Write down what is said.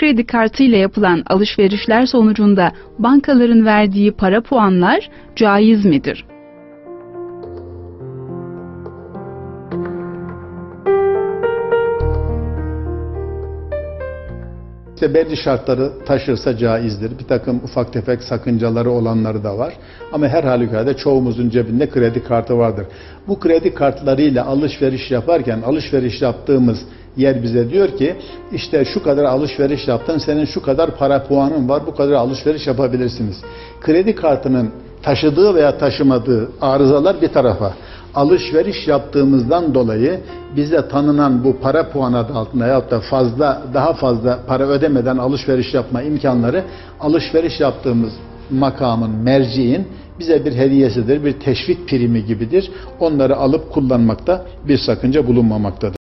kredi kartı ile yapılan alışverişler sonucunda bankaların verdiği para puanlar caiz midir? İşte belli şartları taşırsa caizdir. Bir takım ufak tefek sakıncaları olanları da var. Ama her halükarda çoğumuzun cebinde kredi kartı vardır. Bu kredi kartlarıyla alışveriş yaparken alışveriş yaptığımız yer bize diyor ki işte şu kadar alışveriş yaptın senin şu kadar para puanın var bu kadar alışveriş yapabilirsiniz. Kredi kartının taşıdığı veya taşımadığı arızalar bir tarafa alışveriş yaptığımızdan dolayı bize tanınan bu para puan adı altında ya da fazla daha fazla para ödemeden alışveriş yapma imkanları alışveriş yaptığımız makamın, merciğin bize bir hediyesidir, bir teşvik primi gibidir. Onları alıp kullanmakta bir sakınca bulunmamaktadır.